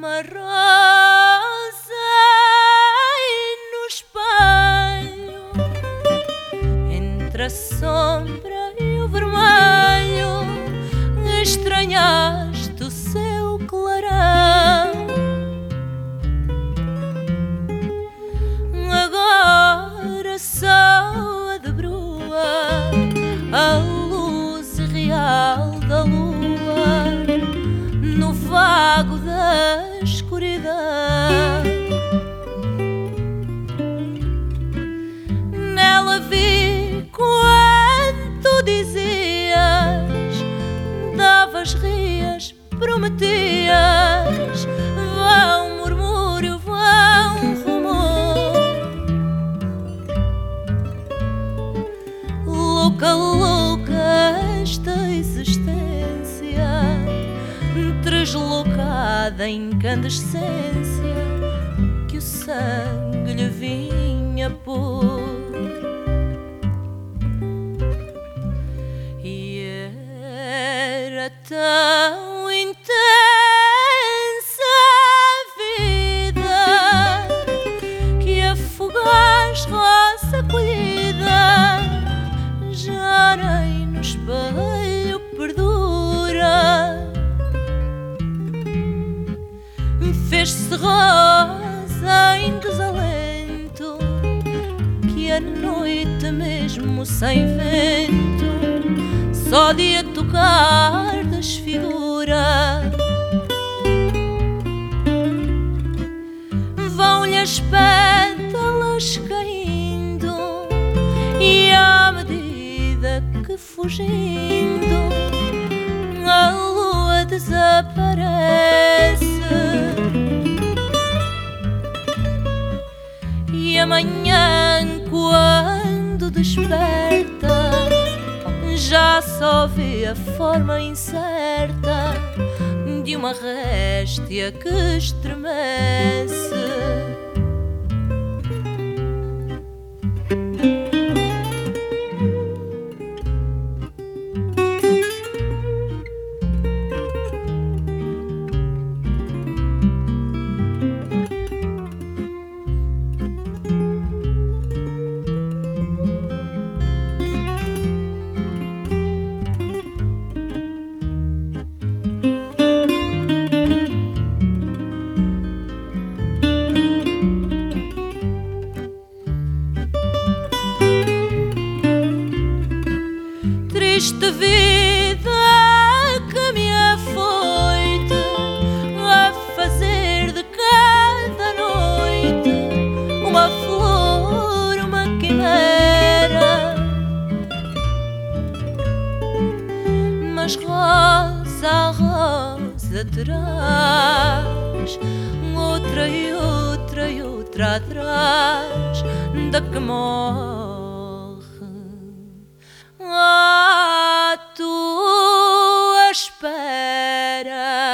uma rosa e no espelho entre a sombra e o vermelho estranhaste o seu clarão. Agora só a de brua Louca, louca esta existência, deslocada incandescência que o sangue lhe vinha por. E era tão Fez-se rosa em desalento que a noite mesmo sem vento só de a tocar desfigura. Vão-lhe as pétalas caindo e à medida que fugindo a lua desaparece amanhã quando desperta já só vê a forma incerta de uma réstia que estremece. Triste vida que me afoite a fazer de cada noite uma flor, uma quimera. Mas rosa rosa terás outra e outra e outra atrás da que morre but. Uh,